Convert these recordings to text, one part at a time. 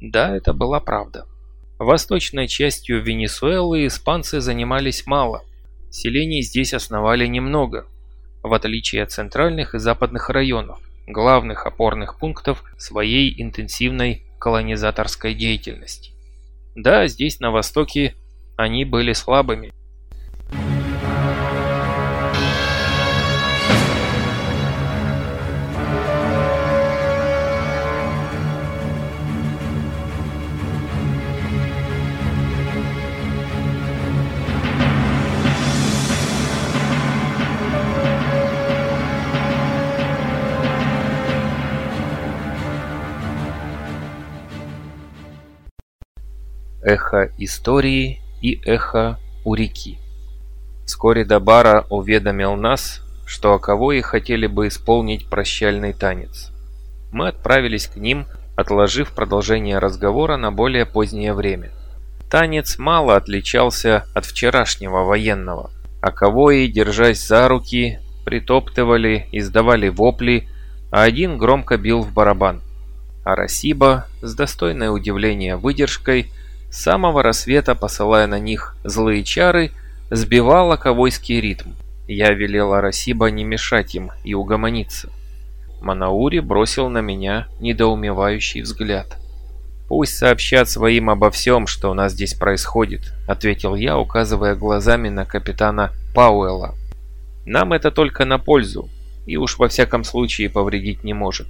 Да, это была правда. Восточной частью Венесуэлы испанцы занимались мало. Селений здесь основали немного, в отличие от центральных и западных районов, главных опорных пунктов своей интенсивной колонизаторской деятельности. Да, здесь на востоке они были слабыми, эхо истории и эхо у реки. Вскоре Дабара уведомил нас, что Аковои хотели бы исполнить прощальный танец. Мы отправились к ним, отложив продолжение разговора на более позднее время. Танец мало отличался от вчерашнего военного. Аковои, держась за руки, притоптывали, издавали вопли, а один громко бил в барабан. А Расиба, с достойной удивления выдержкой, самого рассвета, посылая на них злые чары, сбивала ковойский ритм. Я велел Арасиба не мешать им и угомониться. Манаури бросил на меня недоумевающий взгляд. «Пусть сообщат своим обо всем, что у нас здесь происходит», — ответил я, указывая глазами на капитана Пауэлла. «Нам это только на пользу, и уж во всяком случае повредить не может».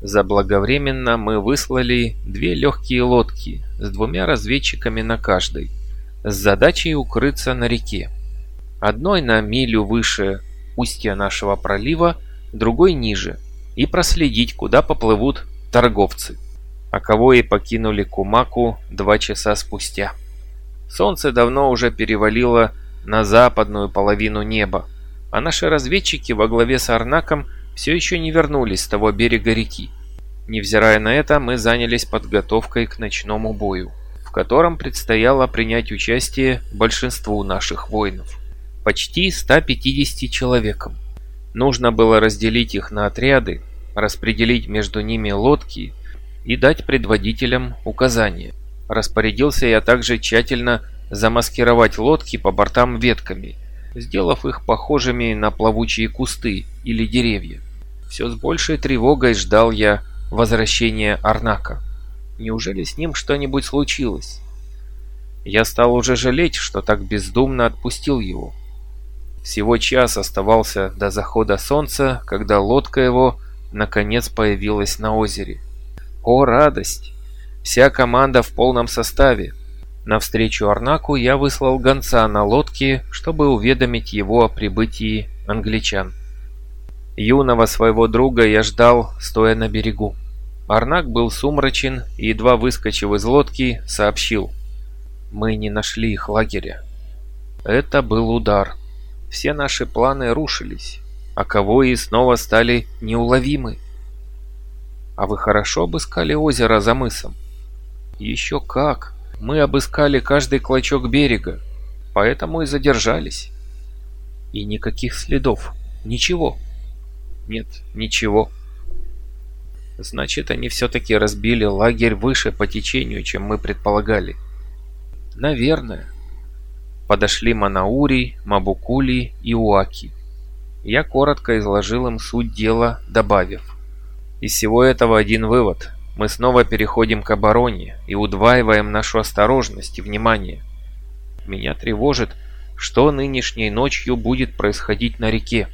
Заблаговременно мы выслали две легкие лодки с двумя разведчиками на каждой, с задачей укрыться на реке. Одной на милю выше устья нашего пролива, другой ниже, и проследить, куда поплывут торговцы. А кого и покинули Кумаку два часа спустя. Солнце давно уже перевалило на западную половину неба, а наши разведчики во главе с Арнаком – все еще не вернулись с того берега реки. Невзирая на это, мы занялись подготовкой к ночному бою, в котором предстояло принять участие большинству наших воинов. Почти 150 человекам. Нужно было разделить их на отряды, распределить между ними лодки и дать предводителям указания. Распорядился я также тщательно замаскировать лодки по бортам ветками, сделав их похожими на плавучие кусты или деревья. Все с большей тревогой ждал я возвращения Арнака. Неужели с ним что-нибудь случилось? Я стал уже жалеть, что так бездумно отпустил его. Всего час оставался до захода солнца, когда лодка его наконец появилась на озере. О, радость! Вся команда в полном составе. Навстречу Арнаку я выслал гонца на лодке, чтобы уведомить его о прибытии англичан. Юного своего друга я ждал, стоя на берегу. Арнак был сумрачен и, едва выскочив из лодки, сообщил. «Мы не нашли их лагеря». Это был удар. Все наши планы рушились, а кого и снова стали неуловимы. «А вы хорошо обыскали озеро за мысом?» «Еще как! Мы обыскали каждый клочок берега, поэтому и задержались». «И никаких следов, ничего». Нет, ничего. Значит, они все-таки разбили лагерь выше по течению, чем мы предполагали. Наверное. Подошли Манаури, Мабукули и Уаки. Я коротко изложил им суть дела, добавив. Из всего этого один вывод. Мы снова переходим к обороне и удваиваем нашу осторожность и внимание. Меня тревожит, что нынешней ночью будет происходить на реке.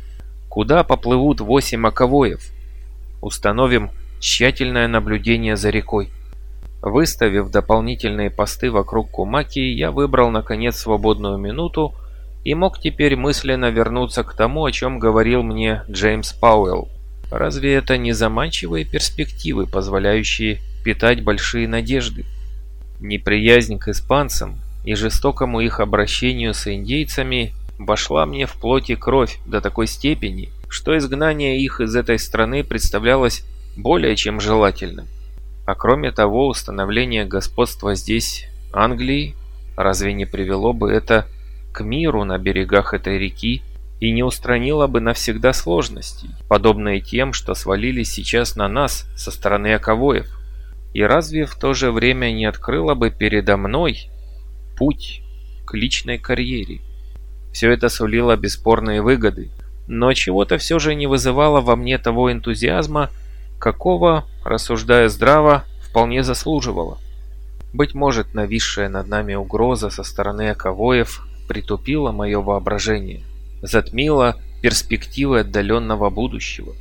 Куда поплывут восемь маковоев? Установим тщательное наблюдение за рекой. Выставив дополнительные посты вокруг Кумаки, я выбрал наконец свободную минуту и мог теперь мысленно вернуться к тому, о чем говорил мне Джеймс Пауэлл. Разве это не заманчивые перспективы, позволяющие питать большие надежды? Неприязнь к испанцам и жестокому их обращению с индейцами вошла мне в плоть и кровь до такой степени, что изгнание их из этой страны представлялось более чем желательным. А кроме того, установление господства здесь, Англии, разве не привело бы это к миру на берегах этой реки и не устранило бы навсегда сложностей, подобные тем, что свалились сейчас на нас со стороны Аковоев? И разве в то же время не открыла бы передо мной путь к личной карьере? Все это сулило бесспорные выгоды, но чего-то все же не вызывало во мне того энтузиазма, какого, рассуждая здраво, вполне заслуживало. Быть может, нависшая над нами угроза со стороны Аковоев притупила мое воображение, затмила перспективы отдаленного будущего.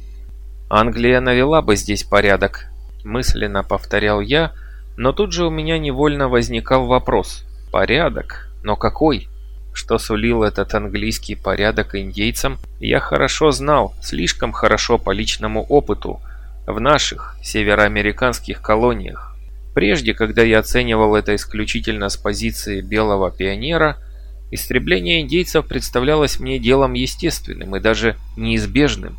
Англия навела бы здесь порядок, мысленно повторял я, но тут же у меня невольно возникал вопрос. Порядок? Но какой? Что сулил этот английский порядок индейцам, я хорошо знал, слишком хорошо по личному опыту, в наших североамериканских колониях. Прежде, когда я оценивал это исключительно с позиции белого пионера, истребление индейцев представлялось мне делом естественным и даже неизбежным.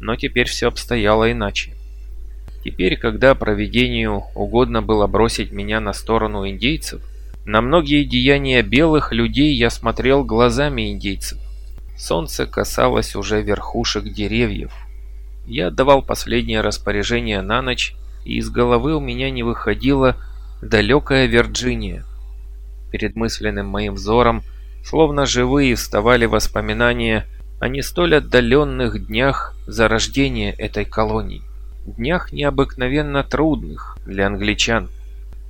Но теперь все обстояло иначе. Теперь, когда проведению угодно было бросить меня на сторону индейцев, на многие деяния белых людей я смотрел глазами индейцев. Солнце касалось уже верхушек деревьев. Я отдавал последнее распоряжение на ночь, и из головы у меня не выходила далекая Вирджиния. Перед мысленным моим взором, словно живые, вставали воспоминания о не столь отдаленных днях зарождения этой колонии. Днях необыкновенно трудных для англичан.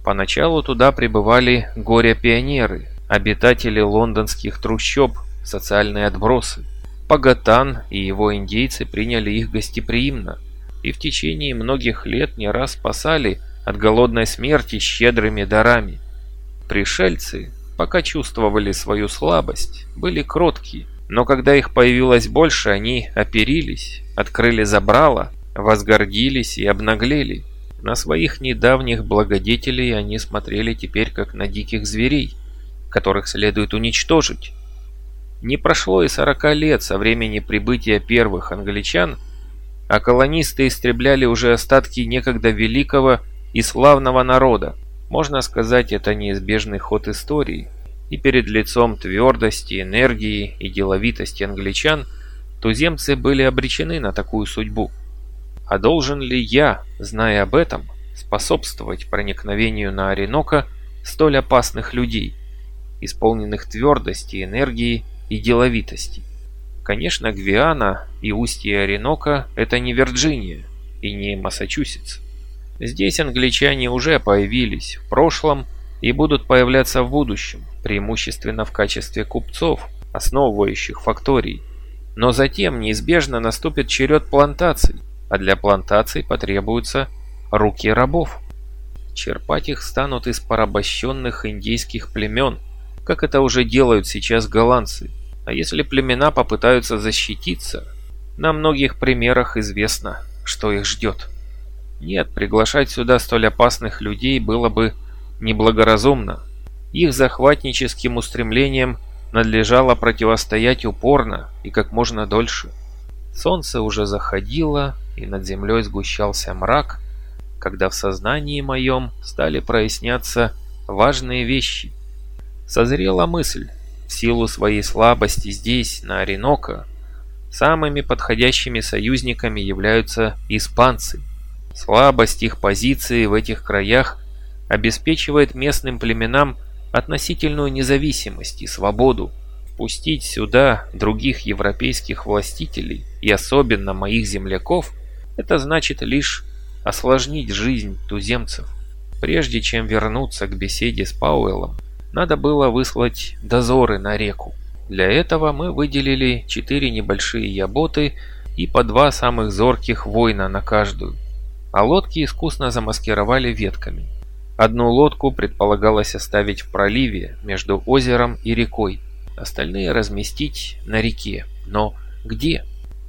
Поначалу туда прибывали горе-пионеры, обитатели лондонских трущоб, социальные отбросы. Пагатан и его индейцы приняли их гостеприимно и в течение многих лет не раз спасали от голодной смерти щедрыми дарами. Пришельцы, пока чувствовали свою слабость, были кроткие, но когда их появилось больше, они оперились, открыли забрало, возгордились и обнаглели. На своих недавних благодетелей они смотрели теперь как на диких зверей, которых следует уничтожить. Не прошло и сорока лет со времени прибытия первых англичан, а колонисты истребляли уже остатки некогда великого и славного народа. Можно сказать, это неизбежный ход истории. И перед лицом твердости, энергии и деловитости англичан туземцы были обречены на такую судьбу. А должен ли я, зная об этом, способствовать проникновению на Оренока столь опасных людей, исполненных твердости, энергии и деловитости? Конечно, Гвиана и устье Оренока – это не Вирджиния и не Массачусетс. Здесь англичане уже появились в прошлом и будут появляться в будущем, преимущественно в качестве купцов, основывающих факторий. Но затем неизбежно наступит черед плантаций, а для плантаций потребуются руки рабов. Черпать их станут из порабощенных индейских племен, как это уже делают сейчас голландцы. А если племена попытаются защититься, на многих примерах известно, что их ждет. Нет, приглашать сюда столь опасных людей было бы неблагоразумно. Их захватническим устремлениям надлежало противостоять упорно и как можно дольше. Солнце уже заходило, и над землей сгущался мрак, когда в сознании моем стали проясняться важные вещи. Созрела мысль, в силу своей слабости здесь, на Оренока, самыми подходящими союзниками являются испанцы. Слабость их позиции в этих краях обеспечивает местным племенам относительную независимость и свободу. Пустить сюда других европейских властителей и особенно моих земляков это значит лишь осложнить жизнь туземцев. Прежде чем вернуться к беседе с Пауэллом, надо было выслать дозоры на реку. Для этого мы выделили четыре небольшие яботы и по два самых зорких воина на каждую, а лодки искусно замаскировали ветками. Одну лодку предполагалось оставить в проливе между озером и рекой, остальные разместить на реке. Но где?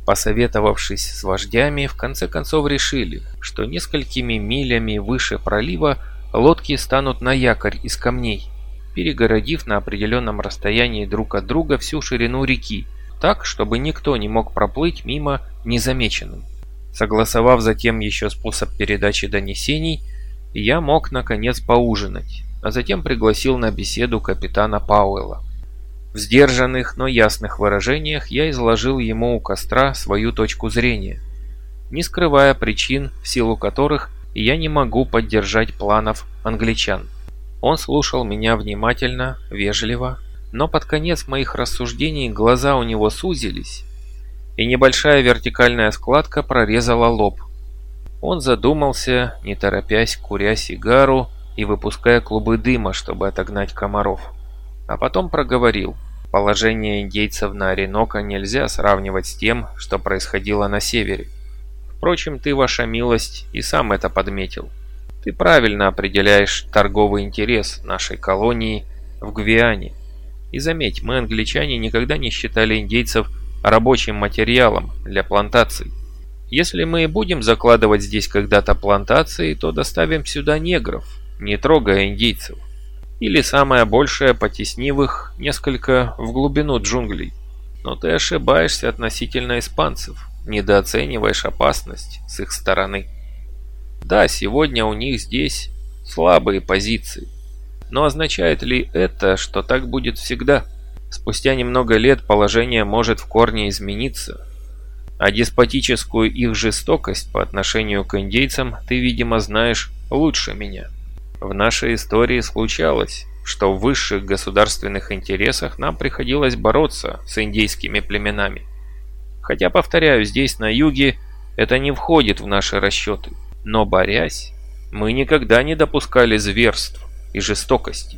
Посоветовавшись с вождями, в конце концов решили, что несколькими милями выше пролива лодки станут на якорь из камней, перегородив на определенном расстоянии друг от друга всю ширину реки, так, чтобы никто не мог проплыть мимо незамеченным. Согласовав затем еще способ передачи донесений, я мог наконец поужинать, а затем пригласил на беседу капитана Пауэлла. В сдержанных, но ясных выражениях я изложил ему у костра свою точку зрения, не скрывая причин, в силу которых я не могу поддержать планов англичан. Он слушал меня внимательно, вежливо, но под конец моих рассуждений глаза у него сузились, и небольшая вертикальная складка прорезала лоб. Он задумался, не торопясь, куря сигару и выпуская клубы дыма, чтобы отогнать комаров. А потом проговорил. Положение индейцев на Оренока нельзя сравнивать с тем, что происходило на севере. Впрочем, ты, ваша милость, и сам это подметил. Ты правильно определяешь торговый интерес нашей колонии в Гвиане. И заметь, мы, англичане, никогда не считали индейцев рабочим материалом для плантаций. Если мы и будем закладывать здесь когда-то плантации, то доставим сюда негров, не трогая индейцев. Или самое большее, потеснив их несколько в глубину джунглей. Но ты ошибаешься относительно испанцев, недооцениваешь опасность с их стороны. Да, сегодня у них здесь слабые позиции. Но означает ли это, что так будет всегда? Спустя немного лет положение может в корне измениться. А деспотическую их жестокость по отношению к индейцам ты, видимо, знаешь лучше меня. В нашей истории случалось, что в высших государственных интересах нам приходилось бороться с индейскими племенами. Хотя, повторяю, здесь, на юге, это не входит в наши расчеты. Но борясь, мы никогда не допускали зверств и жестокости.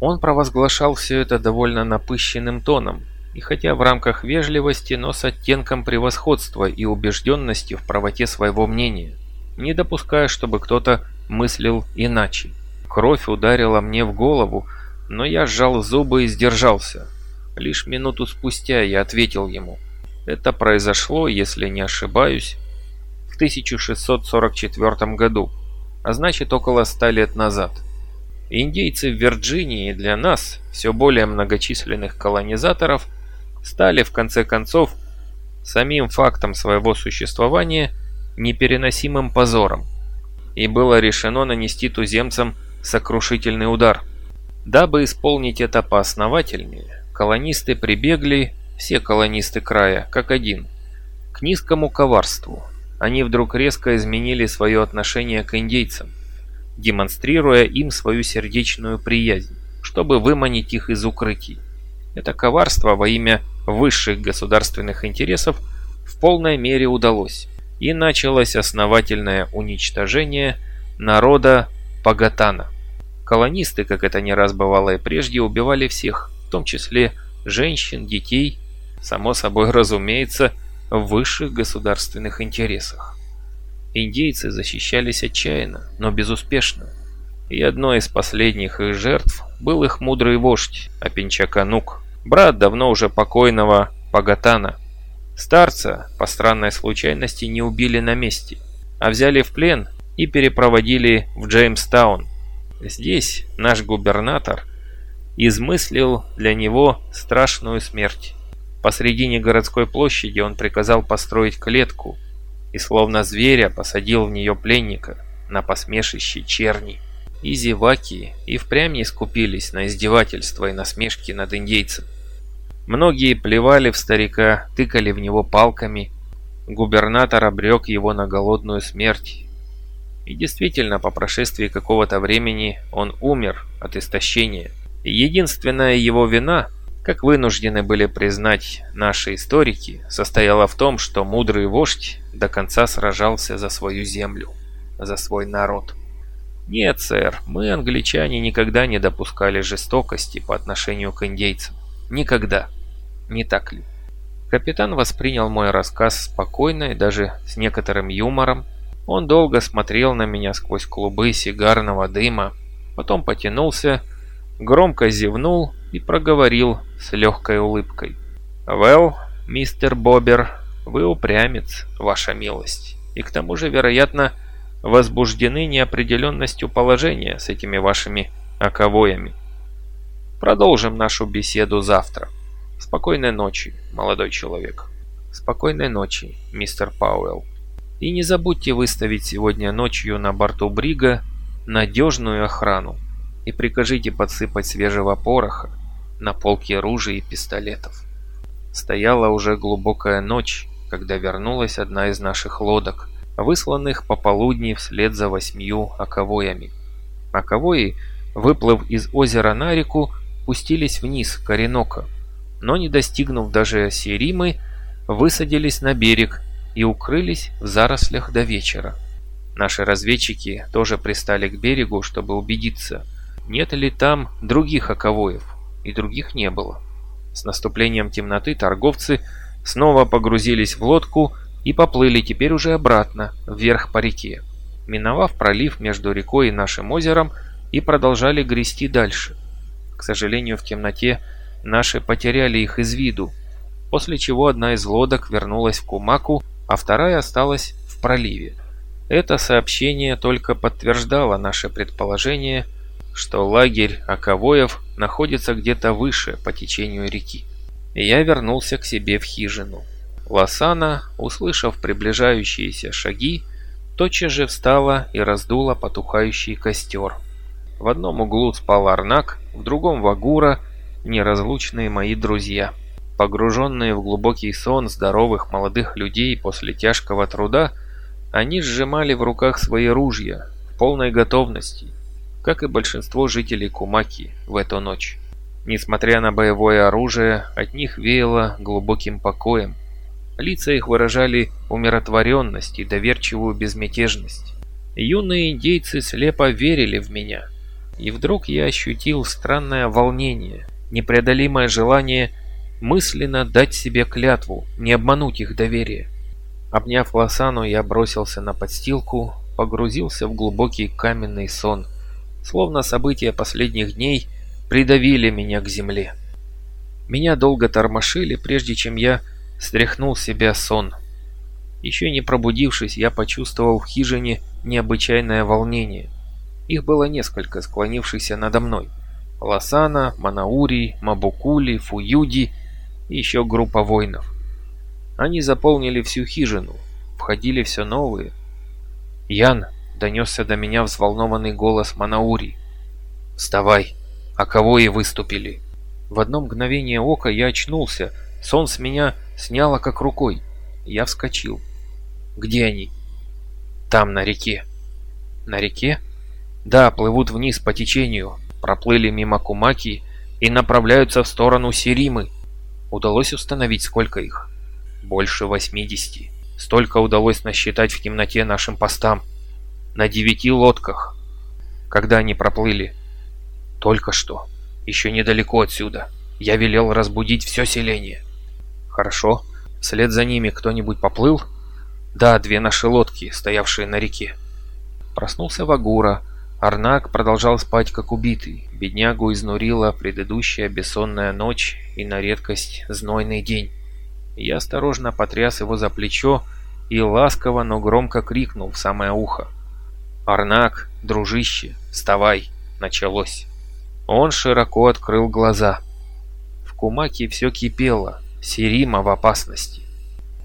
Он провозглашал все это довольно напыщенным тоном, и хотя в рамках вежливости, но с оттенком превосходства и убежденности в правоте своего мнения, не допуская, чтобы кто-то мыслил иначе. Кровь ударила мне в голову, но я сжал зубы и сдержался. Лишь минуту спустя я ответил ему. Это произошло, если не ошибаюсь, в 1644 году, а значит около ста лет назад. Индейцы в Вирджинии для нас, все более многочисленных колонизаторов, стали в конце концов самим фактом своего существования непереносимым позором. И было решено нанести туземцам сокрушительный удар. Дабы исполнить это поосновательнее, колонисты прибегли, все колонисты края, как один, к низкому коварству. Они вдруг резко изменили свое отношение к индейцам демонстрируя им свою сердечную приязнь, чтобы выманить их из укрытий. Это коварство во имя высших государственных интересов в полной мере удалось, и началось основательное уничтожение народа Пагатана. Колонисты, как это не раз бывало и прежде, убивали всех, в том числе женщин, детей, само собой разумеется, в высших государственных интересах. Индейцы защищались отчаянно, но безуспешно. И одной из последних их жертв был их мудрый вождь Апинчаканук, брат давно уже покойного Пагатана. Старца, по странной случайности, не убили на месте, а взяли в плен и перепроводили в Джеймстаун. Здесь наш губернатор измыслил для него страшную смерть. Посредине городской площади он приказал построить клетку – и словно зверя посадил в нее пленника на посмешище черни. И зеваки и впрямь не скупились на издевательства и насмешки над индейцем. Многие плевали в старика, тыкали в него палками. Губернатор обрек его на голодную смерть. И действительно, по прошествии какого-то времени он умер от истощения. Единственная его вина – как вынуждены были признать наши историки, состояла в том, что мудрый вождь до конца сражался за свою землю, за свой народ. Нет, сэр, мы, англичане, никогда не допускали жестокости по отношению к индейцам. Никогда. Не так ли? Капитан воспринял мой рассказ спокойно и даже с некоторым юмором. Он долго смотрел на меня сквозь клубы сигарного дыма, потом потянулся, громко зевнул и проговорил с легкой улыбкой. «Well, мистер Бобер, вы упрямец, ваша милость, и к тому же, вероятно, возбуждены неопределенностью положения с этими вашими оковоями. Продолжим нашу беседу завтра. Спокойной ночи, молодой человек. Спокойной ночи, мистер Пауэлл. И не забудьте выставить сегодня ночью на борту Брига надежную охрану и прикажите подсыпать свежего пороха на полке ружей и пистолетов. Стояла уже глубокая ночь, когда вернулась одна из наших лодок, высланных пополудни вслед за восьмью оковоями. Оковои, выплыв из озера на реку, пустились вниз к Оренока, но не достигнув даже Серимы, высадились на берег и укрылись в зарослях до вечера. Наши разведчики тоже пристали к берегу, чтобы убедиться, нет ли там других оковоев, и других не было. С наступлением темноты торговцы снова погрузились в лодку и поплыли теперь уже обратно, вверх по реке, миновав пролив между рекой и нашим озером, и продолжали грести дальше. К сожалению, в темноте наши потеряли их из виду, после чего одна из лодок вернулась в Кумаку, а вторая осталась в проливе. Это сообщение только подтверждало наше предположение, что лагерь Аковоев находится где-то выше по течению реки. Я вернулся к себе в хижину. Лосана, услышав приближающиеся шаги, тотчас же встала и раздула потухающий костер. В одном углу спал Арнак, в другом Вагура, неразлучные мои друзья. Погруженные в глубокий сон здоровых молодых людей после тяжкого труда, они сжимали в руках свои ружья в полной готовности, как и большинство жителей Кумаки в эту ночь. Несмотря на боевое оружие, от них веяло глубоким покоем. Лица их выражали умиротворенность и доверчивую безмятежность. Юные индейцы слепо верили в меня. И вдруг я ощутил странное волнение, непреодолимое желание мысленно дать себе клятву, не обмануть их доверие. Обняв Лосану, я бросился на подстилку, погрузился в глубокий каменный сон. Словно события последних дней придавили меня к земле. Меня долго тормошили, прежде чем я стряхнул себя сон. Еще не пробудившись, я почувствовал в хижине необычайное волнение. Их было несколько, склонившихся надо мной. Лосана, Манаури, Мабукули, Фуюди и еще группа воинов. Они заполнили всю хижину, входили все новые. «Ян!» — донесся до меня взволнованный голос Манаури. «Вставай! А кого и выступили?» В одно мгновение ока я очнулся, сон с меня сняло как рукой. Я вскочил. «Где они?» «Там, на реке». «На реке?» «Да, плывут вниз по течению, проплыли мимо Кумаки и направляются в сторону Серимы. Удалось установить, сколько их?» Больше 80. Столько удалось насчитать в темноте нашим постам. На девяти лодках. Когда они проплыли? Только что. Еще недалеко отсюда. Я велел разбудить все селение. Хорошо. Вслед за ними кто-нибудь поплыл? Да, две наши лодки, стоявшие на реке. Проснулся Вагура. Арнак продолжал спать как убитый. Беднягу изнурила предыдущая бессонная ночь и на редкость знойный день. Я осторожно потряс его за плечо и ласково, но громко крикнул в самое ухо. «Арнак, дружище, вставай!» Началось. Он широко открыл глаза. В Кумаке все кипело, Серима в опасности.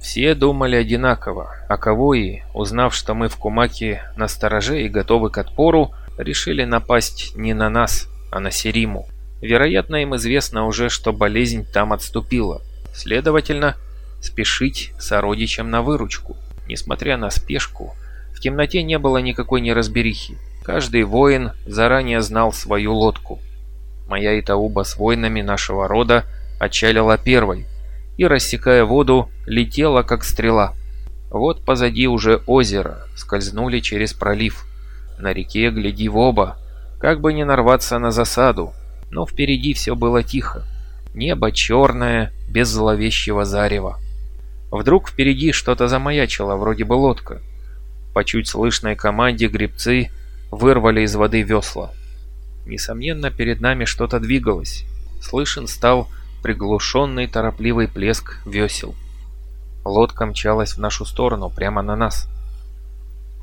Все думали одинаково, а кого и, узнав, что мы в Кумаке на стороже и готовы к отпору, решили напасть не на нас, а на Сериму. Вероятно, им известно уже, что болезнь там отступила, Следовательно, спешить сородичам на выручку. Несмотря на спешку, в темноте не было никакой неразберихи. Каждый воин заранее знал свою лодку. Моя Итауба с воинами нашего рода отчалила первой и, рассекая воду, летела как стрела. Вот позади уже озеро, скользнули через пролив. На реке гляди в оба, как бы не нарваться на засаду, но впереди все было тихо. Небо черное, без зловещего зарева. Вдруг впереди что-то замаячило, вроде бы лодка. По чуть слышной команде гребцы вырвали из воды весла. Несомненно, перед нами что-то двигалось. Слышен стал приглушенный торопливый плеск весел. Лодка мчалась в нашу сторону, прямо на нас.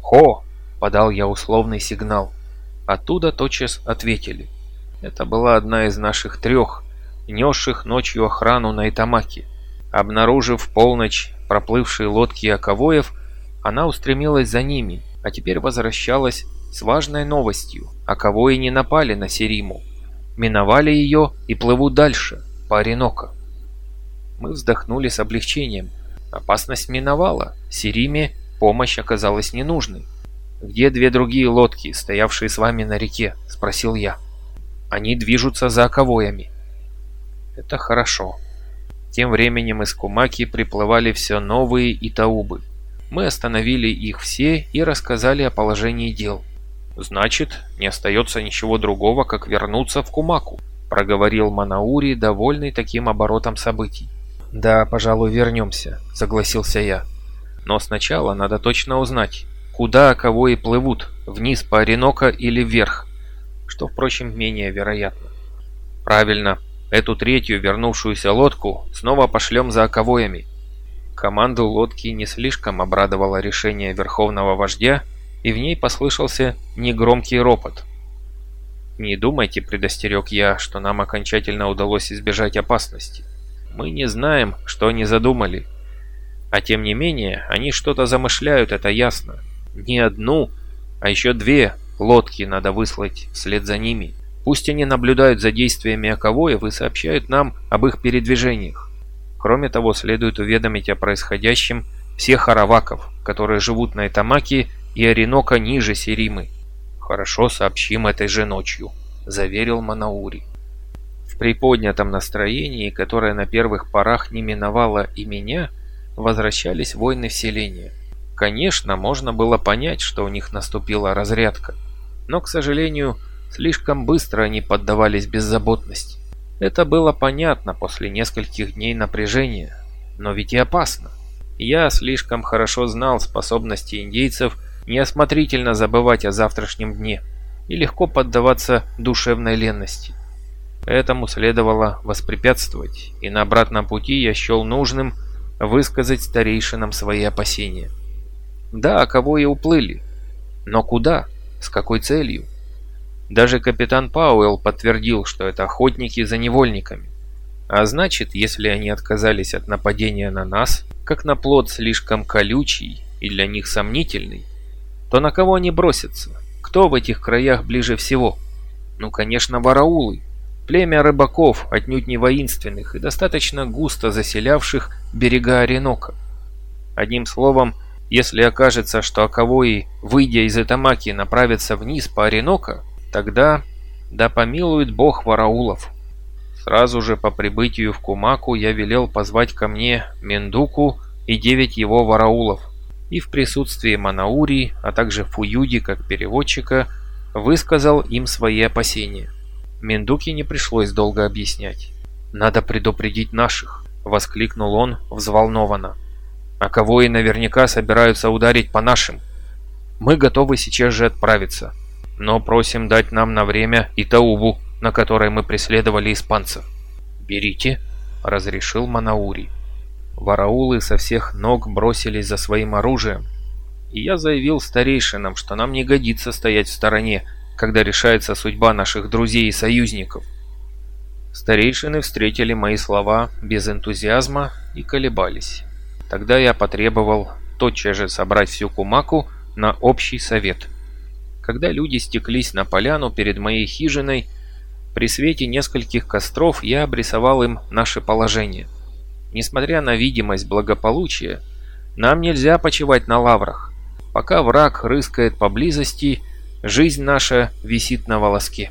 «Хо!» — подал я условный сигнал. Оттуда тотчас ответили. Это была одна из наших трех, несших ночью охрану на Итамаке. Обнаружив полночь проплывшие лодки Аковоев, она устремилась за ними, а теперь возвращалась с важной новостью. Аковои не напали на Сериму. Миновали ее и плывут дальше, по Оренока. Мы вздохнули с облегчением. Опасность миновала. Сериме помощь оказалась ненужной. «Где две другие лодки, стоявшие с вами на реке?» – спросил я. «Они движутся за оковоями». «Это хорошо». Тем временем из Кумаки приплывали все новые итаубы. Мы остановили их все и рассказали о положении дел. «Значит, не остается ничего другого, как вернуться в Кумаку», – проговорил Манаури, довольный таким оборотом событий. «Да, пожалуй, вернемся», — согласился я. «Но сначала надо точно узнать, куда кого и плывут, вниз по Оренока или вверх, что, впрочем, менее вероятно». «Правильно, эту третью вернувшуюся лодку снова пошлем за оковоями». Команду лодки не слишком обрадовало решение верховного вождя, и в ней послышался негромкий ропот. «Не думайте», — предостерег я, — «что нам окончательно удалось избежать опасности». Мы не знаем, что они задумали. А тем не менее, они что-то замышляют, это ясно. Не одну, а еще две лодки надо выслать вслед за ними. Пусть они наблюдают за действиями Аковоев и сообщают нам об их передвижениях. Кроме того, следует уведомить о происходящем всех араваков, которые живут на Этамаке и Оренока ниже Серимы. «Хорошо, сообщим этой же ночью», – заверил Манаури. В приподнятом настроении, которое на первых порах не миновало и меня, возвращались воины вселения. Конечно, можно было понять, что у них наступила разрядка, но, к сожалению, слишком быстро они поддавались беззаботности. Это было понятно после нескольких дней напряжения, но ведь и опасно. Я слишком хорошо знал способности индейцев неосмотрительно забывать о завтрашнем дне и легко поддаваться душевной ленности. Этому следовало воспрепятствовать, и на обратном пути я счел нужным высказать старейшинам свои опасения. Да, кого и уплыли. Но куда? С какой целью? Даже капитан Пауэлл подтвердил, что это охотники за невольниками. А значит, если они отказались от нападения на нас, как на плод слишком колючий и для них сомнительный, то на кого они бросятся? Кто в этих краях ближе всего? Ну, конечно, вараулы. Племя рыбаков, отнюдь не воинственных и достаточно густо заселявших берега Оренока. Одним словом, если окажется, что Аковои, выйдя из Этамаки, направятся вниз по Оренока, тогда да помилует бог вараулов. Сразу же по прибытию в Кумаку я велел позвать ко мне Мендуку и девять его вараулов, и в присутствии Манаури, а также Фуюди как переводчика, высказал им свои опасения. Мендуке не пришлось долго объяснять. «Надо предупредить наших», — воскликнул он взволнованно. «А кого и наверняка собираются ударить по нашим? Мы готовы сейчас же отправиться, но просим дать нам на время и Таубу, на которой мы преследовали испанцев». «Берите», — разрешил Манаури. Вараулы со всех ног бросились за своим оружием, и я заявил старейшинам, что нам не годится стоять в стороне когда решается судьба наших друзей и союзников. Старейшины встретили мои слова без энтузиазма и колебались. Тогда я потребовал тотчас же собрать всю Кумаку на общий совет. Когда люди стеклись на поляну перед моей хижиной, при свете нескольких костров я обрисовал им наше положение. Несмотря на видимость благополучия, нам нельзя почивать на лаврах. Пока враг рыскает поблизости – Жизнь наша висит на волоске.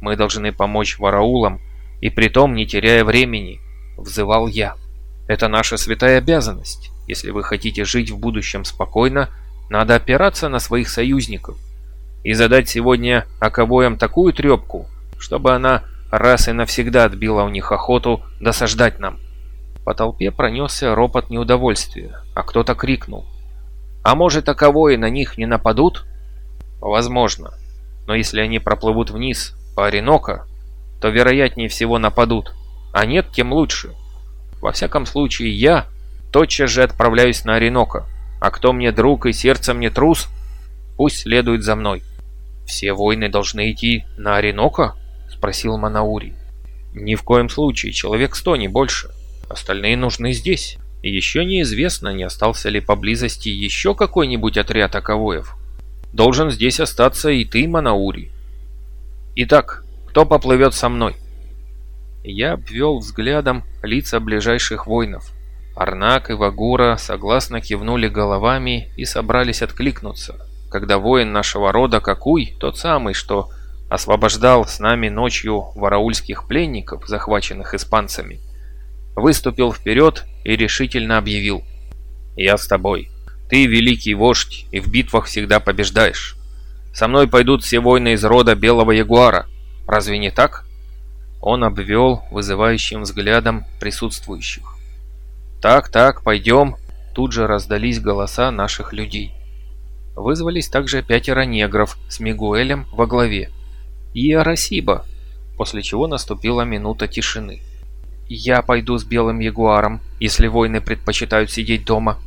Мы должны помочь вараулам, и притом не теряя времени, взывал я. Это наша святая обязанность. Если вы хотите жить в будущем спокойно, надо опираться на своих союзников и задать сегодня оковоям такую трепку, чтобы она раз и навсегда отбила у них охоту досаждать нам. По толпе пронесся ропот неудовольствия, а кто-то крикнул. «А может, оковои на них не нападут?» Возможно. Но если они проплывут вниз по Оренока, то вероятнее всего нападут. А нет, тем лучше. Во всяком случае, я тотчас же отправляюсь на Оренока. А кто мне друг и сердце мне трус, пусть следует за мной. «Все войны должны идти на Оренока?» – спросил Манаури. «Ни в коем случае, человек сто, не больше. Остальные нужны здесь. И еще неизвестно, не остался ли поблизости еще какой-нибудь отряд аковоев. Должен здесь остаться и ты, Манаури. Итак, кто поплывет со мной?» Я обвел взглядом лица ближайших воинов. Арнак и Вагура согласно кивнули головами и собрались откликнуться, когда воин нашего рода Какуй, тот самый, что освобождал с нами ночью вараульских пленников, захваченных испанцами, выступил вперед и решительно объявил «Я с тобой. Ты великий вождь и в битвах всегда побеждаешь. Со мной пойдут все воины из рода Белого Ягуара. Разве не так?» Он обвел вызывающим взглядом присутствующих. «Так, так, пойдем!» Тут же раздались голоса наших людей. Вызвались также пятеро негров с Мигуэлем во главе. И Арасиба, после чего наступила минута тишины. «Я пойду с белым ягуаром, если воины предпочитают сидеть дома»,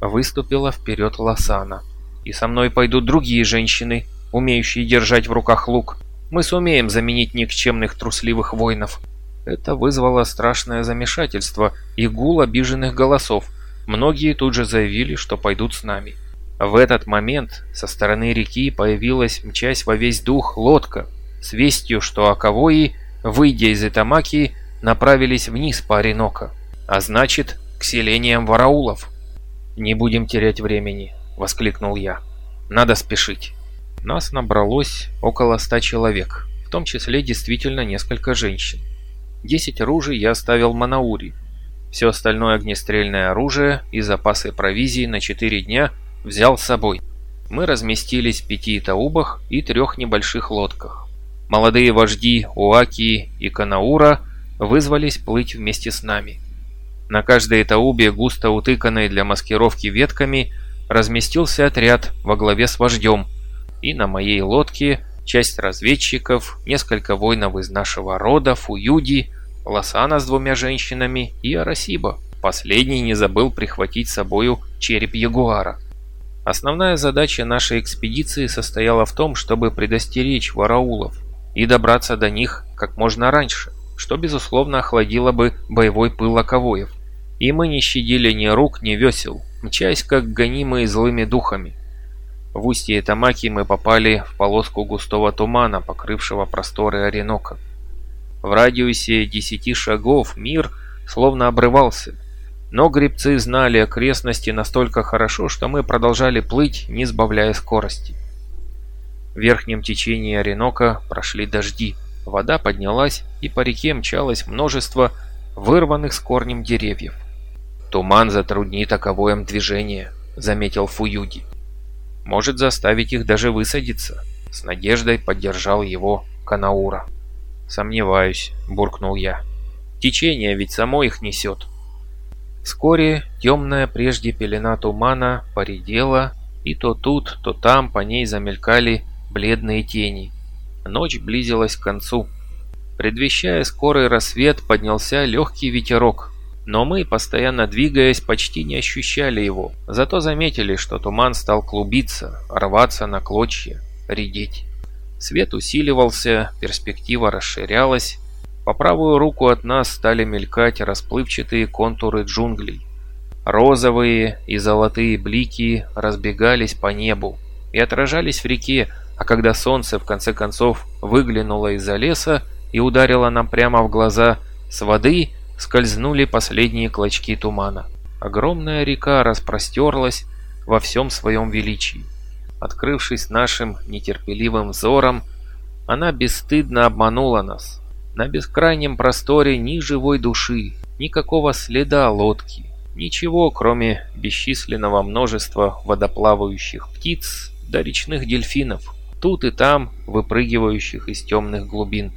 выступила вперед Лосана. «И со мной пойдут другие женщины, умеющие держать в руках лук. Мы сумеем заменить никчемных трусливых воинов». Это вызвало страшное замешательство и гул обиженных голосов. Многие тут же заявили, что пойдут с нами. В этот момент со стороны реки появилась, мчась во весь дух, лодка с вестью, что Аковои, выйдя из Итамаки, направились вниз по Оренока, а значит, к селениям вараулов. «Не будем терять времени», — воскликнул я. «Надо спешить». Нас набралось около ста человек, в том числе действительно несколько женщин. Десять ружей я оставил в Манаури. Все остальное огнестрельное оружие и запасы провизии на четыре дня взял с собой. Мы разместились в пяти таубах и трех небольших лодках. Молодые вожди Уаки и Канаура вызвались плыть вместе с нами. На каждой таубе, густо утыканной для маскировки ветками, разместился отряд во главе с вождем, и на моей лодке часть разведчиков, несколько воинов из нашего рода, Фуюди, Лосана с двумя женщинами и Арасиба. Последний не забыл прихватить с собою череп ягуара. Основная задача нашей экспедиции состояла в том, чтобы предостеречь вараулов и добраться до них как можно раньше, что безусловно охладило бы боевой пыл лаковоев. И мы не щадили ни рук, ни весел, мчась как гонимые злыми духами. В устье Тамаки мы попали в полоску густого тумана, покрывшего просторы Оренока. В радиусе десяти шагов мир словно обрывался, но гребцы знали окрестности настолько хорошо, что мы продолжали плыть, не сбавляя скорости. В верхнем течении Оренока прошли дожди, вода поднялась, и по реке мчалось множество вырванных с корнем деревьев. «Туман затруднит оковоем движение», — заметил Фуюги. «Может заставить их даже высадиться», — с надеждой поддержал его Канаура. «Сомневаюсь», — буркнул я. «Течение ведь само их несет». Вскоре темная прежде пелена тумана поредела, и то тут, то там по ней замелькали бледные тени. Ночь близилась к концу. Предвещая скорый рассвет, поднялся легкий ветерок, но мы, постоянно двигаясь, почти не ощущали его. Зато заметили, что туман стал клубиться, рваться на клочья, редеть. Свет усиливался, перспектива расширялась. По правую руку от нас стали мелькать расплывчатые контуры джунглей. Розовые и золотые блики разбегались по небу и отражались в реке, а когда солнце в конце концов выглянуло из-за леса и ударило нам прямо в глаза, с воды скользнули последние клочки тумана. Огромная река распростерлась во всем своем величии. Открывшись нашим нетерпеливым взором, она бесстыдно обманула нас. На бескрайнем просторе ни живой души, никакого следа лодки, ничего, кроме бесчисленного множества водоплавающих птиц да речных дельфинов, тут и там выпрыгивающих из темных глубин.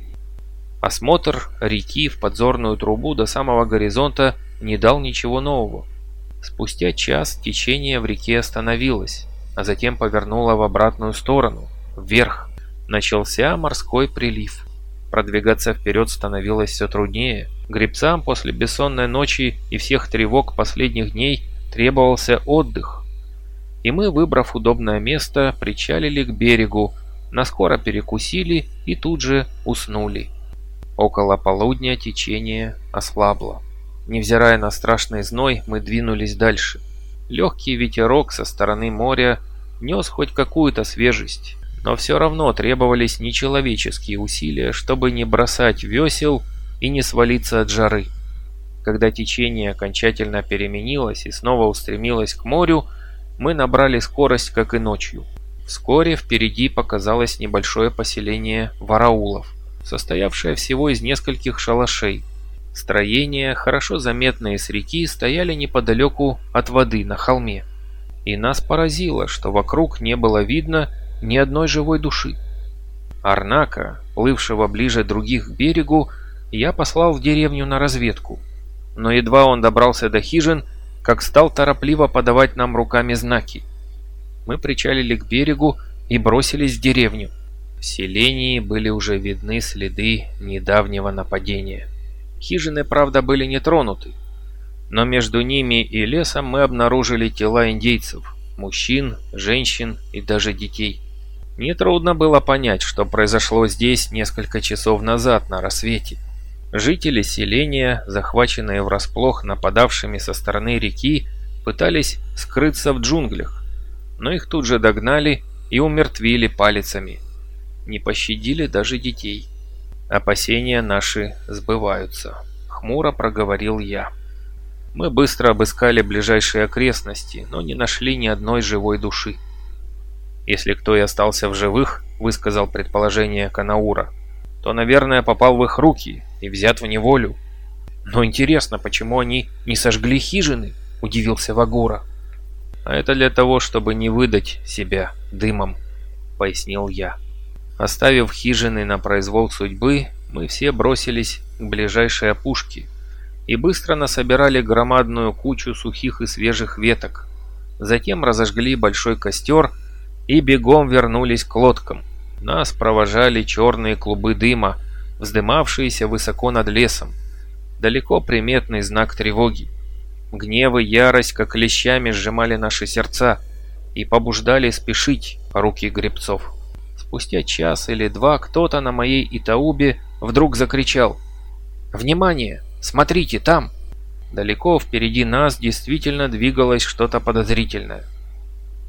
Осмотр реки в подзорную трубу до самого горизонта не дал ничего нового. Спустя час течение в реке остановилось а затем повернула в обратную сторону, вверх. Начался морской прилив. Продвигаться вперед становилось все труднее. Гребцам после бессонной ночи и всех тревог последних дней требовался отдых. И мы, выбрав удобное место, причалили к берегу, наскоро перекусили и тут же уснули. Около полудня течение ослабло. Невзирая на страшный зной, мы двинулись дальше. Легкий ветерок со стороны моря нес хоть какую-то свежесть, но все равно требовались нечеловеческие усилия, чтобы не бросать весел и не свалиться от жары. Когда течение окончательно переменилось и снова устремилось к морю, мы набрали скорость, как и ночью. Вскоре впереди показалось небольшое поселение вараулов, состоявшее всего из нескольких шалашей. Строения, хорошо заметные с реки, стояли неподалеку от воды на холме. И нас поразило, что вокруг не было видно ни одной живой души. Арнака, плывшего ближе других к берегу, я послал в деревню на разведку. Но едва он добрался до хижин, как стал торопливо подавать нам руками знаки. Мы причалили к берегу и бросились в деревню. В селении были уже видны следы недавнего нападения. Хижины, правда, были не тронуты, но между ними и лесом мы обнаружили тела индейцев, мужчин, женщин и даже детей. Нетрудно было понять, что произошло здесь несколько часов назад на рассвете. Жители селения, захваченные врасплох нападавшими со стороны реки, пытались скрыться в джунглях, но их тут же догнали и умертвили палицами. Не пощадили даже детей. Опасения наши сбываются, хмуро проговорил я. Мы быстро обыскали ближайшие окрестности, но не нашли ни одной живой души. Если кто и остался в живых, высказал предположение Канаура, то, наверное, попал в их руки и взят в неволю. Но интересно, почему они не сожгли хижины? Удивился Вагура. А это для того, чтобы не выдать себя дымом, пояснил я. Оставив хижины на произвол судьбы, мы все бросились к ближайшей опушке и быстро насобирали громадную кучу сухих и свежих веток. Затем разожгли большой костер и бегом вернулись к лодкам. Нас провожали черные клубы дыма, вздымавшиеся высоко над лесом. Далеко приметный знак тревоги. Гнев и ярость, как лещами, сжимали наши сердца и побуждали спешить руки гребцов. Спустя час или два кто-то на моей Итаубе вдруг закричал «Внимание! Смотрите, там!» Далеко впереди нас действительно двигалось что-то подозрительное.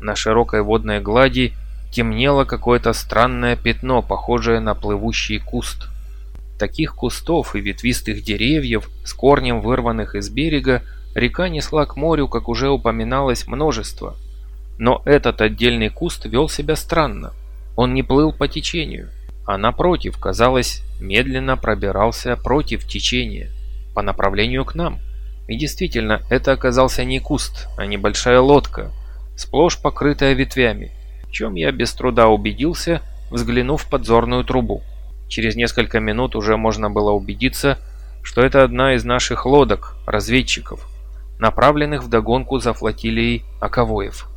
На широкой водной глади темнело какое-то странное пятно, похожее на плывущий куст. Таких кустов и ветвистых деревьев, с корнем вырванных из берега, река несла к морю, как уже упоминалось, множество. Но этот отдельный куст вел себя странно. Он не плыл по течению, а напротив, казалось, медленно пробирался против течения, по направлению к нам. И действительно, это оказался не куст, а небольшая лодка, сплошь покрытая ветвями, в чем я без труда убедился, взглянув в подзорную трубу. Через несколько минут уже можно было убедиться, что это одна из наших лодок, разведчиков, направленных в догонку за флотилией Аковоев.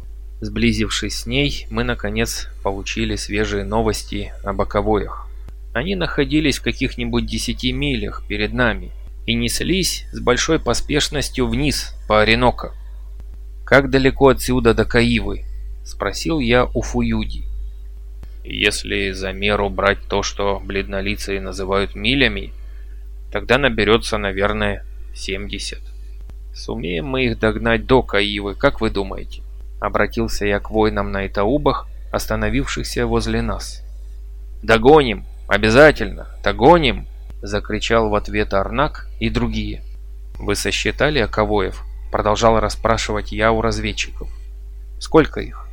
Сблизившись с ней, мы наконец получили свежие новости об Аковоях. Они находились в каких-нибудь десяти милях перед нами и неслись с большой поспешностью вниз по Оренока. «Как далеко отсюда до Каивы?» – спросил я у Фуюди. Если за меру брать то, что бледнолицые называют милями, тогда наберется, наверное, 70. Сумеем мы их догнать до Каивы, как вы думаете? Обратился я к воинам на Итаубах, остановившихся возле нас. «Догоним! Обязательно! Догоним!» Закричал в ответ Арнак и другие. «Вы сосчитали Аковоев?» Продолжал расспрашивать я у разведчиков. «Сколько их?»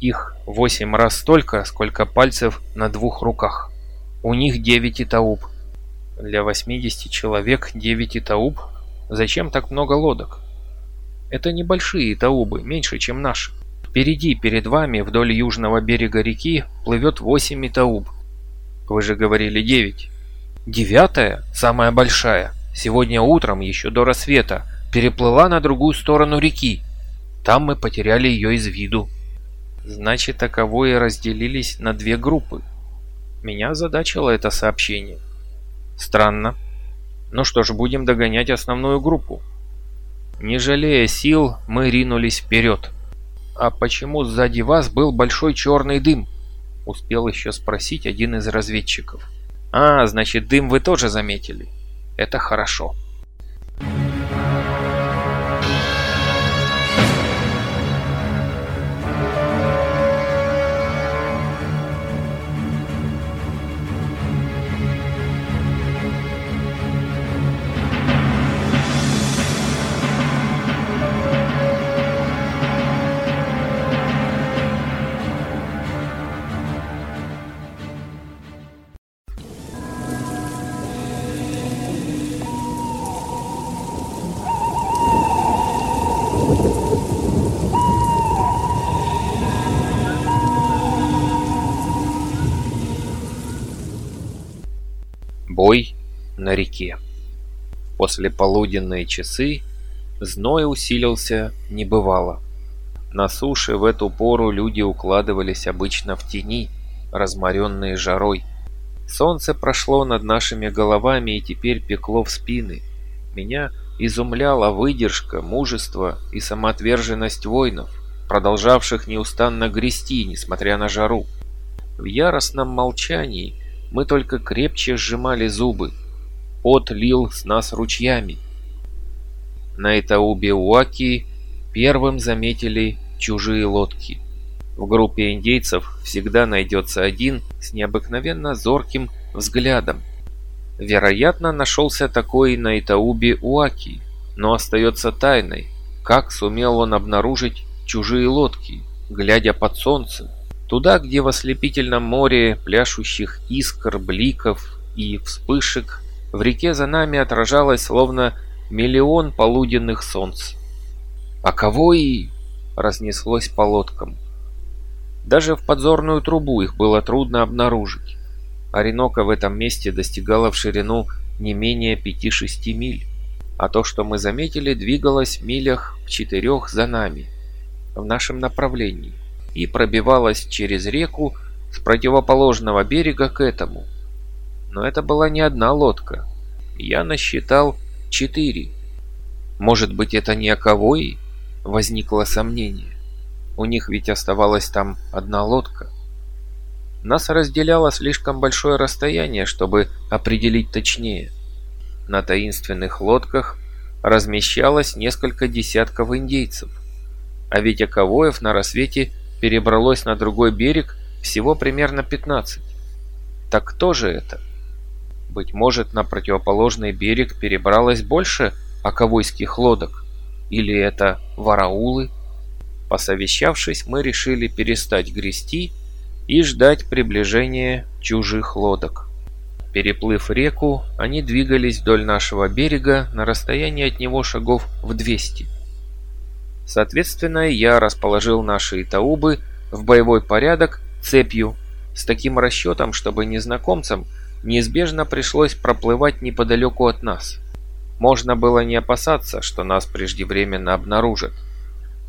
Их восемь раз столько, сколько пальцев на двух руках. У них девять итауб. Для 80 человек девять итауб? Зачем так много лодок? Это небольшие итаубы, меньше, чем наши. Впереди, перед вами, вдоль южного берега реки, плывет восемь итауб. Вы же говорили девять. Девятая, самая большая, сегодня утром, еще до рассвета, переплыла на другую сторону реки. Там мы потеряли ее из виду. Значит, таковые разделились на две группы. Меня озадачило это сообщение. Странно. Ну что ж, будем догонять основную группу. Не жалея сил, мы ринулись вперед. «А почему сзади вас был большой черный дым?» Успел еще спросить один из разведчиков. «А, значит, дым вы тоже заметили. Это хорошо». После полуденные часы зной усилился небывало. На суше в эту пору люди укладывались обычно в тени, разморенные жарой. Солнце прошло над нашими головами и теперь пекло в спины. Меня изумляла выдержка, мужество и самоотверженность воинов, продолжавших неустанно грести, несмотря на жару. В яростном молчании мы только крепче сжимали зубы. Пот лил с нас ручьями. На Итаубе Уаки первым заметили чужие лодки. В группе индейцев всегда найдется один с необыкновенно зорким взглядом. Вероятно, нашелся такой на Итаубе Уаки, но остается тайной, как сумел он обнаружить чужие лодки, глядя под солнцем, Туда, где в ослепительном море пляшущих искр, бликов и вспышек в реке за нами отражалось словно миллион полуденных солнц. А кого и разнеслось по лодкам. Даже в подзорную трубу их было трудно обнаружить. Оренока в этом месте достигала в ширину не менее 5-6 миль, а то, что мы заметили, двигалось в милях в четырех за нами, в нашем направлении и пробивалась через реку с противоположного берега к этому. Но это была не одна лодка. Я насчитал четыре. Может быть, это не Аковои? Возникло сомнение. У них ведь оставалась там одна лодка. Нас разделяло слишком большое расстояние, чтобы определить точнее. На таинственных лодках размещалось несколько десятков индейцев. А ведь Аковоев на рассвете перебралось на другой берег всего примерно 15. Так кто же это? Быть может, на противоположный берег перебралось больше аковойских лодок? Или это вараулы? Посовещавшись, мы решили перестать грести и ждать приближения чужих лодок. Переплыв реку, они двигались вдоль нашего берега на расстоянии от него шагов в 200. Соответственно, я расположил наши Итаубы в боевой порядок цепью, с таким расчетом, чтобы незнакомцам неизбежно пришлось проплывать неподалеку от нас. Можно было не опасаться, что нас преждевременно обнаружат,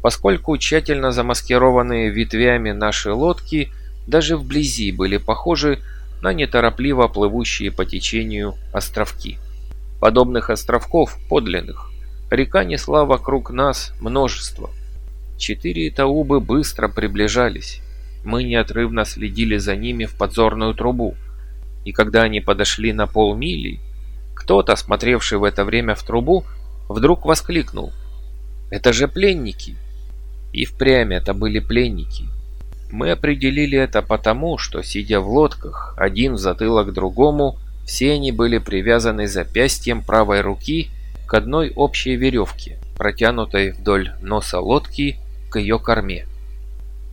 поскольку тщательно замаскированные ветвями наши лодки даже вблизи были похожи на неторопливо плывущие по течению островки. Подобных островков, подлинных, Река несла вокруг нас множество. Четыре таубы быстро приближались. Мы неотрывно следили за ними в подзорную трубу. И когда они подошли на полмили, кто-то, смотревший в это время в трубу, вдруг воскликнул. «Это же пленники!» И впрямь это были пленники. Мы определили это потому, что, сидя в лодках, один в затылок другому, все они были привязаны запястьем правой руки к одной общей веревке, протянутой вдоль носа лодки к ее корме.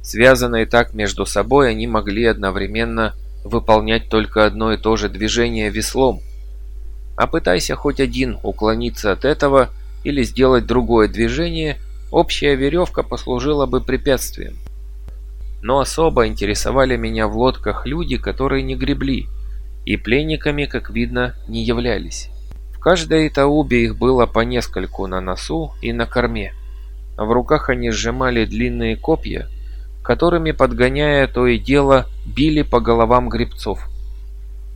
Связанные так между собой, они могли одновременно выполнять только одно и то же движение веслом. А пытайся хоть один уклониться от этого или сделать другое движение, общая веревка послужила бы препятствием. Но особо интересовали меня в лодках люди, которые не гребли, и пленниками, как видно, не являлись каждой таубе их было по нескольку на носу и на корме. В руках они сжимали длинные копья, которыми, подгоняя то и дело, били по головам гребцов.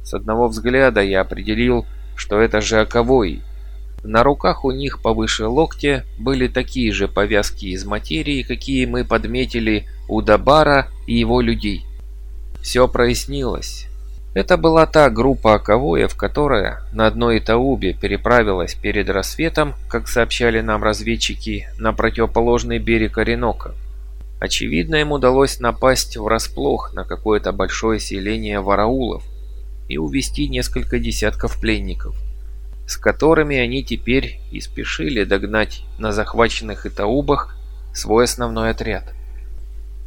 С одного взгляда я определил, что это же оковои. На руках у них повыше локтя были такие же повязки из материи, какие мы подметили у Дабара и его людей. Все прояснилось. Это была та группа оковоев, которая на одной Таубе переправилась перед рассветом, как сообщали нам разведчики, на противоположный берег Оренока. Очевидно, им удалось напасть врасплох на какое-то большое селение вараулов и увести несколько десятков пленников, с которыми они теперь и спешили догнать на захваченных Итаубах свой основной отряд.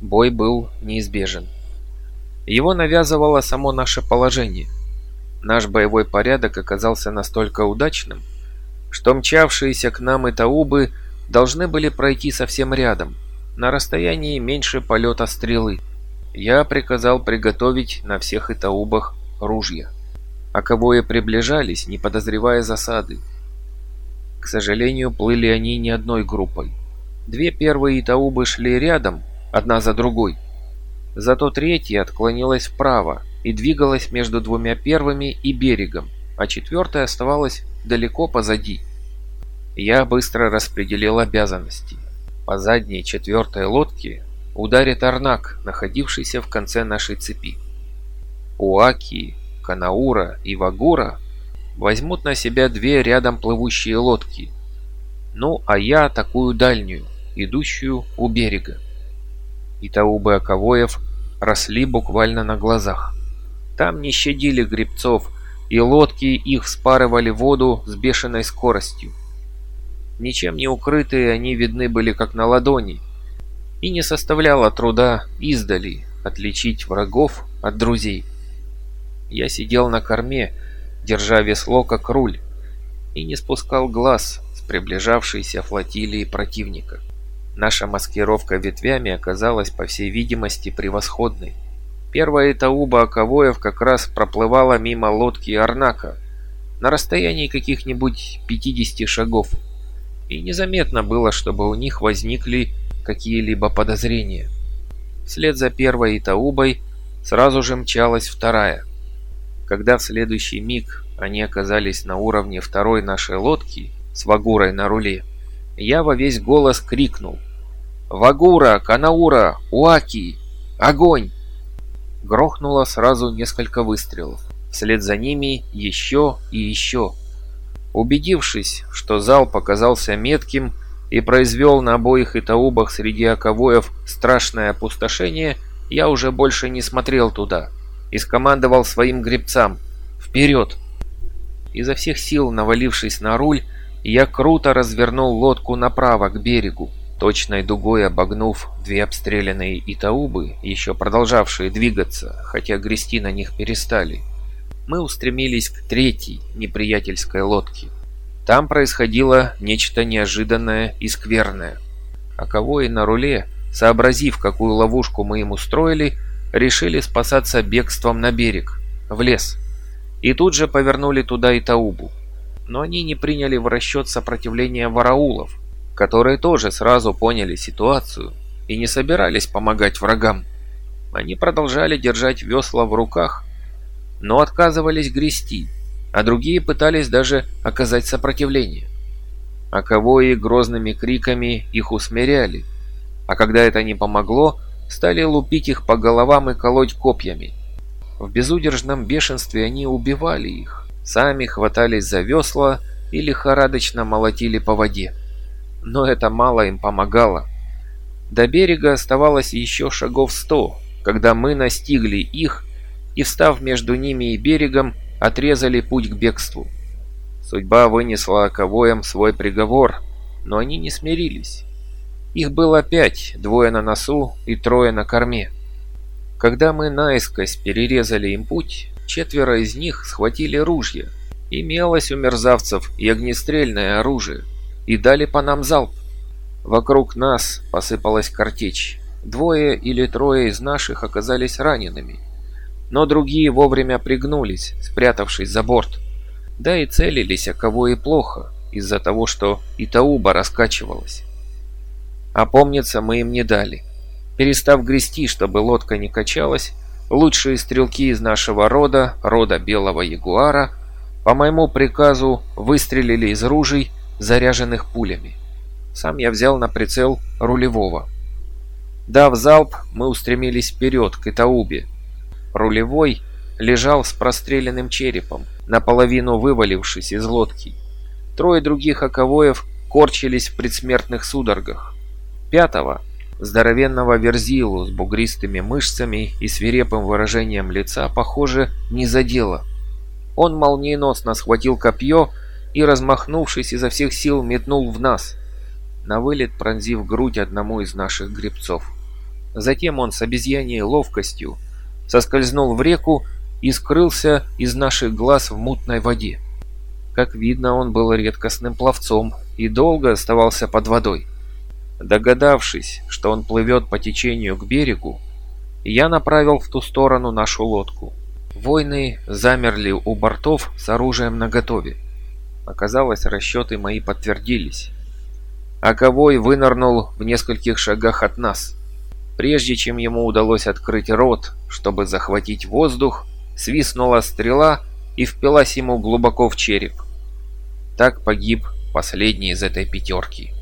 Бой был неизбежен. Его навязывало само наше положение. Наш боевой порядок оказался настолько удачным, что мчавшиеся к нам Итаубы должны были пройти совсем рядом, на расстоянии меньше полета стрелы. Я приказал приготовить на всех Итаубах ружья. а кого и приближались, не подозревая засады. К сожалению, плыли они не одной группой. Две первые Итаубы шли рядом, одна за другой. Зато третья отклонилась вправо и двигалась между двумя первыми и берегом, а четвертая оставалась далеко позади. Я быстро распределил обязанности. По задней четвертой лодке ударит Арнак, находившийся в конце нашей цепи. Уаки, Канаура и Вагура возьмут на себя две рядом плывущие лодки. Ну, а я такую дальнюю, идущую у берега. И таубы Аковоев росли буквально на глазах. Там не щадили гребцов, и лодки их вспарывали воду с бешеной скоростью. Ничем не укрытые они видны были как на ладони, и не составляло труда издали отличить врагов от друзей. Я сидел на корме, держа весло как руль, и не спускал глаз с приближавшейся флотилии противника. Наша маскировка ветвями оказалась, по всей видимости, превосходной. Первая Тауба Аковоев как раз проплывала мимо лодки Арнака на расстоянии каких-нибудь 50 шагов, и незаметно было, чтобы у них возникли какие-либо подозрения. Вслед за первой Итаубой сразу же мчалась вторая. Когда в следующий миг они оказались на уровне второй нашей лодки с Вагурой на руле, я во весь голос крикнул «Вагура! Канаура! Уаки! Огонь!» Грохнуло сразу несколько выстрелов. Вслед за ними еще и еще. Убедившись, что зал показался метким и произвел на обоих итаубах среди оковоев страшное опустошение, я уже больше не смотрел туда и скомандовал своим гребцам «Вперед!». Изо всех сил навалившись на руль, я круто развернул лодку направо к берегу, точной дугой обогнув две обстрелянные Итаубы, еще продолжавшие двигаться, хотя грести на них перестали. Мы устремились к третьей неприятельской лодке. Там происходило нечто неожиданное и скверное. А кого и на руле, сообразив, какую ловушку мы им устроили, решили спасаться бегством на берег, в лес. И тут же повернули туда и Таубу. Но они не приняли в расчет сопротивление вараулов, которые тоже сразу поняли ситуацию и не собирались помогать врагам. Они продолжали держать весла в руках, но отказывались грести, а другие пытались даже оказать сопротивление. А кого и грозными криками их усмиряли, а когда это не помогло, стали лупить их по головам и колоть копьями. В безудержном бешенстве они убивали их, сами хватались за весла и лихорадочно молотили по воде. Но это мало им помогало. До берега оставалось еще шагов сто, когда мы настигли их и, встав между ними и берегом, отрезали путь к бегству. Судьба вынесла оковоям свой приговор, но они не смирились. Их было пять, двое на носу и трое на корме. Когда мы наискось перерезали им путь, четверо из них схватили ружья. Имелось у мерзавцев и огнестрельное оружие, и дали по нам залп. Вокруг нас посыпалась картечь. Двое или трое из наших оказались ранеными. Но другие вовремя пригнулись, спрятавшись за борт. Да и целились, а кого и плохо, из-за того, что Итауба раскачивалась. Опомниться мы им не дали. Перестав грести, чтобы лодка не качалась, лучшие стрелки из нашего рода, рода Белого Ягуара, по моему приказу выстрелили из ружей, заряженных пулями. Сам я взял на прицел рулевого. Дав залп, мы устремились вперед, к Итаубе. Рулевой лежал с простреленным черепом, наполовину вывалившись из лодки. Трое других оковоев корчились в предсмертных судорогах. Пятого, здоровенного верзилу с бугристыми мышцами и свирепым выражением лица, похоже, не задело. Он молниеносно схватил копье и, размахнувшись изо всех сил, метнул в нас, на вылет пронзив грудь одному из наших гребцов. Затем он с обезьяньей ловкостью соскользнул в реку и скрылся из наших глаз в мутной воде. Как видно, он был редкостным пловцом и долго оставался под водой. Догадавшись, что он плывет по течению к берегу, я направил в ту сторону нашу лодку. Войны замерли у бортов с оружием наготове. Оказалось, расчеты мои подтвердились. Аковой вынырнул в нескольких шагах от нас. Прежде чем ему удалось открыть рот, чтобы захватить воздух, свистнула стрела и впилась ему глубоко в череп. Так погиб последний из этой пятерки.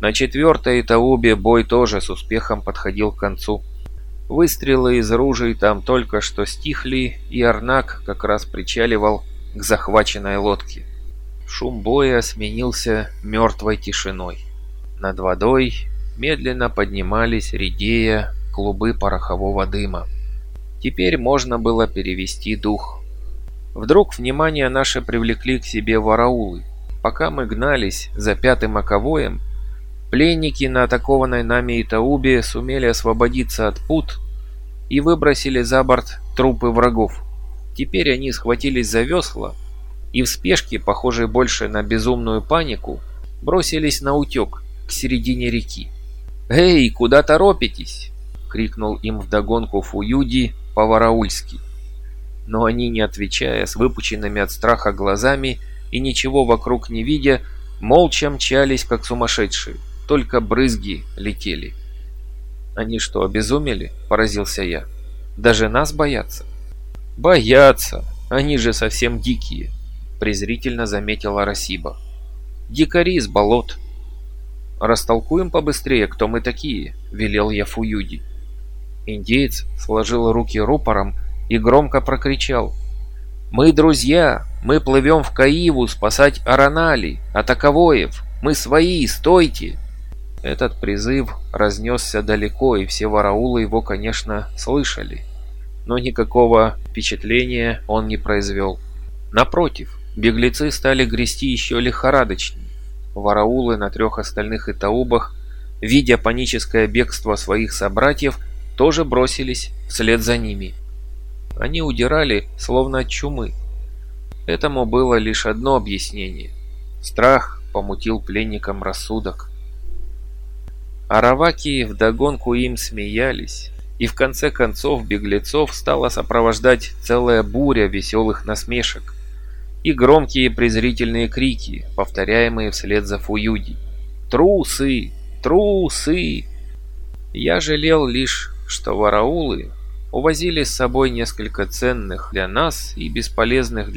На четвертой Таубе бой тоже с успехом подходил к концу. Выстрелы из ружей там только что стихли, и Арнак как раз причаливал к захваченной лодке. Шум боя сменился мертвой тишиной. Над водой медленно поднимались, редея, клубы порохового дыма. Теперь можно было перевести дух. Вдруг внимание наше привлекли к себе вараулы. Пока мы гнались за пятым оковоем, пленники на атакованной нами Итаубе сумели освободиться от пут и выбросили за борт трупы врагов. Теперь они схватились за весла и в спешке, похожей больше на безумную панику, бросились на утек к середине реки. «Эй, куда торопитесь?» — крикнул им вдогонку Фуюди по-вараульски. Но они, не отвечая, с выпученными от страха глазами и ничего вокруг не видя, молча мчались, как сумасшедшие, только брызги летели. «Они что, обезумели?» – поразился я. «Даже нас боятся?» «Боятся! Они же совсем дикие!» – презрительно заметила Расиба. «Дикари из болот!» «Растолкуем побыстрее, кто мы такие», — велел я Фуюди. Индеец сложил руки рупором и громко прокричал. «Мы друзья! Мы плывем в Каиву спасать Аранали, атаковоев! Мы свои! Стойте!» Этот призыв разнесся далеко, и все вараулы его, конечно, слышали. Но никакого впечатления он не произвел. Напротив, беглецы стали грести еще лихорадочнее. Вараулы на трех остальных итаубах, видя паническое бегство своих собратьев, тоже бросились вслед за ними. Они удирали, словно от чумы. Этому было лишь одно объяснение. Страх помутил пленникам рассудок. Араваки вдогонку им смеялись, и в конце концов беглецов стала сопровождать целая буря веселых насмешек и громкие презрительные крики, повторяемые вслед за Фуюди. «Трусы! Трусы!» Я жалел лишь, что вараулы увозили с собой несколько ценных для нас и бесполезных